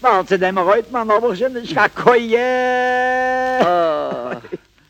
Warte, dem Reutmann, aber schon nicht, ich kann